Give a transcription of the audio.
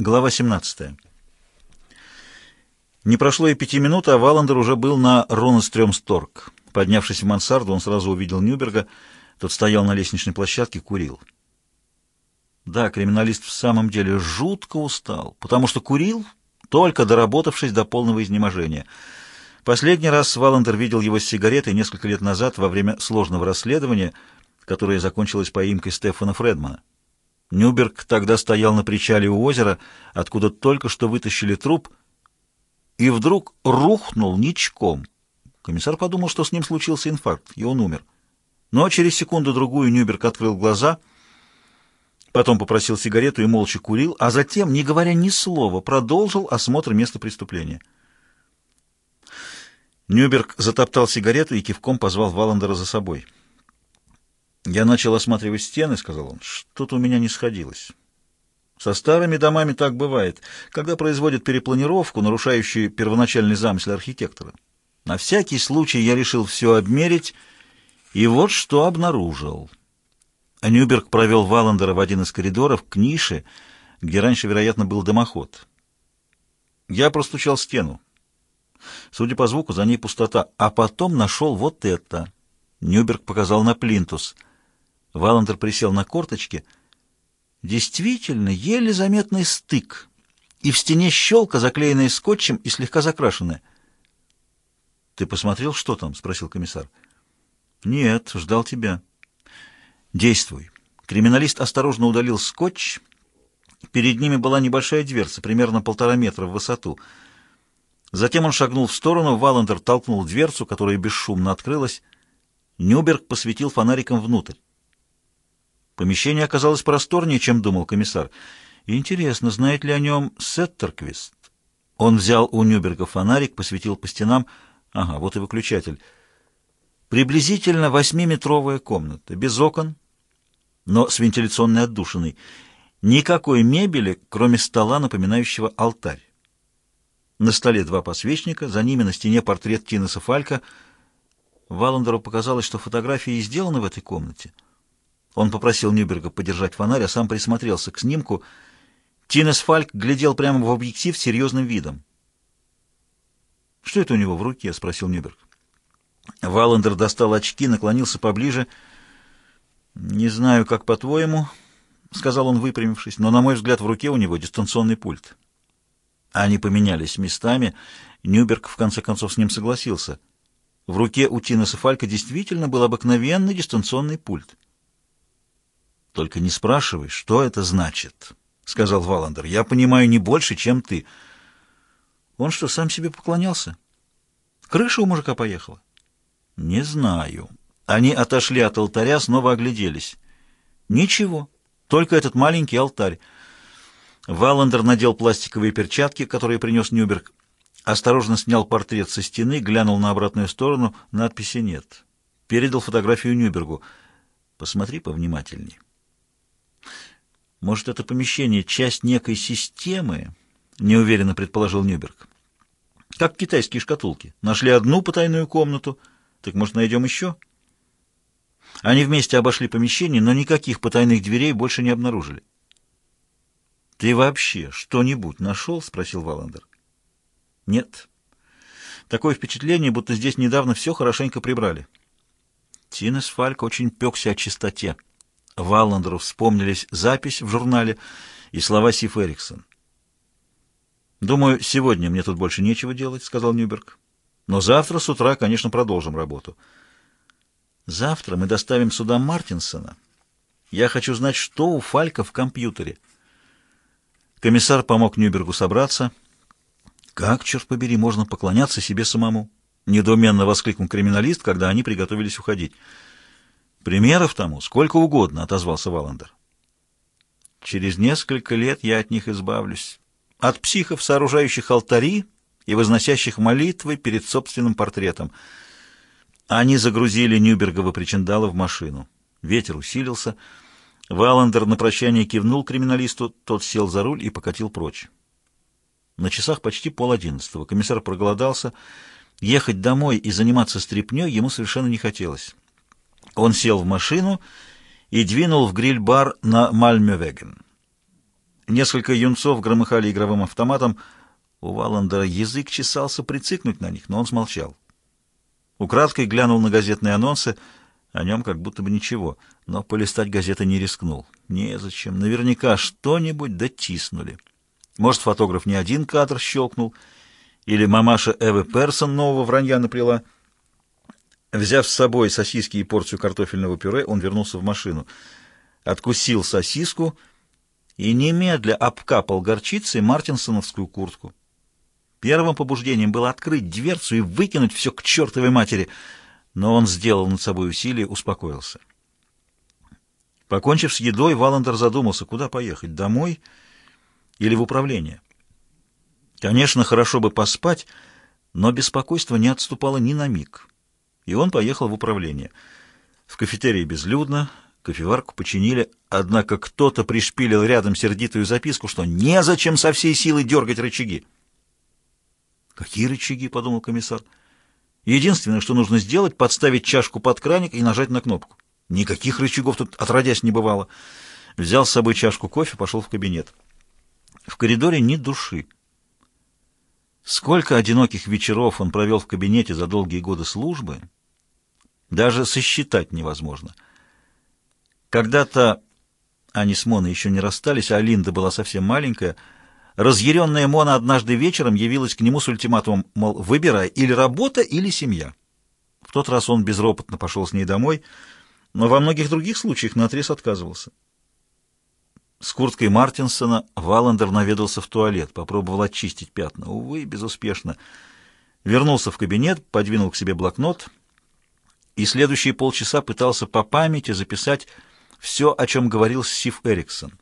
Глава 17. Не прошло и пяти минут, а Валандер уже был на Ронестрёмсторг. Поднявшись в мансарду, он сразу увидел Нюберга. Тот стоял на лестничной площадке, курил. Да, криминалист в самом деле жутко устал, потому что курил, только доработавшись до полного изнеможения. Последний раз Валандер видел его с сигаретой несколько лет назад во время сложного расследования, которое закончилось поимкой Стефана Фредмана. Нюберг тогда стоял на причале у озера, откуда только что вытащили труп, и вдруг рухнул ничком. Комиссар подумал, что с ним случился инфаркт, и он умер. Но через секунду-другую Нюберг открыл глаза, потом попросил сигарету и молча курил, а затем, не говоря ни слова, продолжил осмотр места преступления. Нюберг затоптал сигарету и кивком позвал Валандера за собой. Я начал осматривать стены, — сказал он. Что-то у меня не сходилось. Со старыми домами так бывает, когда производят перепланировку, нарушающую первоначальный замысел архитектора. На всякий случай я решил все обмерить, и вот что обнаружил. Нюберг провел Валандера в один из коридоров к нише, где раньше, вероятно, был дымоход. Я простучал стену. Судя по звуку, за ней пустота. А потом нашел вот это. Нюберг показал на плинтус — Валандер присел на корточки. Действительно, еле заметный стык. И в стене щелка, заклеенная скотчем и слегка закрашенная. «Ты посмотрел, что там?» — спросил комиссар. «Нет, ждал тебя». «Действуй». Криминалист осторожно удалил скотч. Перед ними была небольшая дверца, примерно полтора метра в высоту. Затем он шагнул в сторону, Валандер толкнул дверцу, которая бесшумно открылась. Нюберг посветил фонариком внутрь. Помещение оказалось просторнее, чем думал комиссар. интересно, знает ли о нем Сеттерквист? Он взял у Нюберга фонарик, посветил по стенам. Ага, вот и выключатель. Приблизительно восьмиметровая комната, без окон, но с вентиляционной отдушиной. Никакой мебели, кроме стола, напоминающего алтарь. На столе два подсвечника, за ними на стене портрет Тинеса Фалька. Валандеру показалось, что фотографии сделаны в этой комнате — он попросил Нюберга подержать фонарь, а сам присмотрелся к снимку. Тинес Фальк глядел прямо в объектив с серьезным видом. «Что это у него в руке?» — спросил Нюберг. Валандер достал очки, наклонился поближе. «Не знаю, как по-твоему», — сказал он, выпрямившись, «но, на мой взгляд, в руке у него дистанционный пульт». Они поменялись местами. Нюберг, в конце концов, с ним согласился. В руке у Тинеса Фалька действительно был обыкновенный дистанционный пульт. «Только не спрашивай, что это значит», — сказал Валандер. «Я понимаю не больше, чем ты». «Он что, сам себе поклонялся? Крыша у мужика поехала?» «Не знаю». Они отошли от алтаря, снова огляделись. «Ничего, только этот маленький алтарь». Валандер надел пластиковые перчатки, которые принес Нюберг. Осторожно снял портрет со стены, глянул на обратную сторону. Надписи нет. Передал фотографию Нюбергу. «Посмотри повнимательней». Может, это помещение — часть некой системы? Неуверенно предположил Нюберг. Как китайские шкатулки. Нашли одну потайную комнату. Так, может, найдем еще? Они вместе обошли помещение, но никаких потайных дверей больше не обнаружили. «Ты вообще что-нибудь нашел?» — спросил Валандер. «Нет. Такое впечатление, будто здесь недавно все хорошенько прибрали». Тинес Фальк очень пекся о чистоте. Валландеру вспомнились запись в журнале и слова Сиф Эриксон. «Думаю, сегодня мне тут больше нечего делать», — сказал Нюберг. «Но завтра с утра, конечно, продолжим работу. Завтра мы доставим сюда Мартинсона. Я хочу знать, что у Фалька в компьютере». Комиссар помог Нюбергу собраться. «Как, черт побери, можно поклоняться себе самому?» — недоуменно воскликнул криминалист, когда они приготовились уходить. Примеров тому сколько угодно, — отозвался Валандер. Через несколько лет я от них избавлюсь. От психов, сооружающих алтари и возносящих молитвы перед собственным портретом. Они загрузили Нюбергова причиндала в машину. Ветер усилился. Валандер на прощание кивнул криминалисту, тот сел за руль и покатил прочь. На часах почти пол одиннадцатого. Комиссар проголодался. Ехать домой и заниматься стряпнёй ему совершенно не хотелось. Он сел в машину и двинул в гриль-бар на Мальмёвеген. Несколько юнцов громыхали игровым автоматом. У Валандера язык чесался прицикнуть на них, но он смолчал. Украдкой глянул на газетные анонсы, о нем как будто бы ничего, но полистать газеты не рискнул. Незачем, наверняка что-нибудь дотиснули. Может, фотограф не один кадр щелкнул, или мамаша Эвы Персон нового вранья наплела. Взяв с собой сосиски и порцию картофельного пюре, он вернулся в машину. Откусил сосиску и немедля обкапал горчицей мартинсоновскую куртку. Первым побуждением было открыть дверцу и выкинуть все к чертовой матери, но он сделал над собой усилие, успокоился. Покончив с едой, Валандер задумался, куда поехать, домой или в управление. Конечно, хорошо бы поспать, но беспокойство не отступало ни на миг, и он поехал в управление. В кафетерии безлюдно, кофеварку починили, однако кто-то пришпилил рядом сердитую записку, что незачем со всей силы дергать рычаги. «Какие рычаги?» — подумал комиссар. «Единственное, что нужно сделать, подставить чашку под краник и нажать на кнопку. Никаких рычагов тут отродясь не бывало». Взял с собой чашку кофе, пошел в кабинет. В коридоре ни души. Сколько одиноких вечеров он провел в кабинете за долгие годы службы, даже сосчитать невозможно. Когда-то они с Моной еще не расстались, а Линда была совсем маленькая — Разъяренная Мона однажды вечером явилась к нему с ультиматумом, мол, выбирай, или работа, или семья. В тот раз он безропотно пошел с ней домой, но во многих других случаях наотрез отказывался. С курткой Мартинсона Валандер наведался в туалет, попробовал очистить пятна. Увы, безуспешно. Вернулся в кабинет, подвинул к себе блокнот и следующие полчаса пытался по памяти записать все, о чем говорил Сив Эриксон.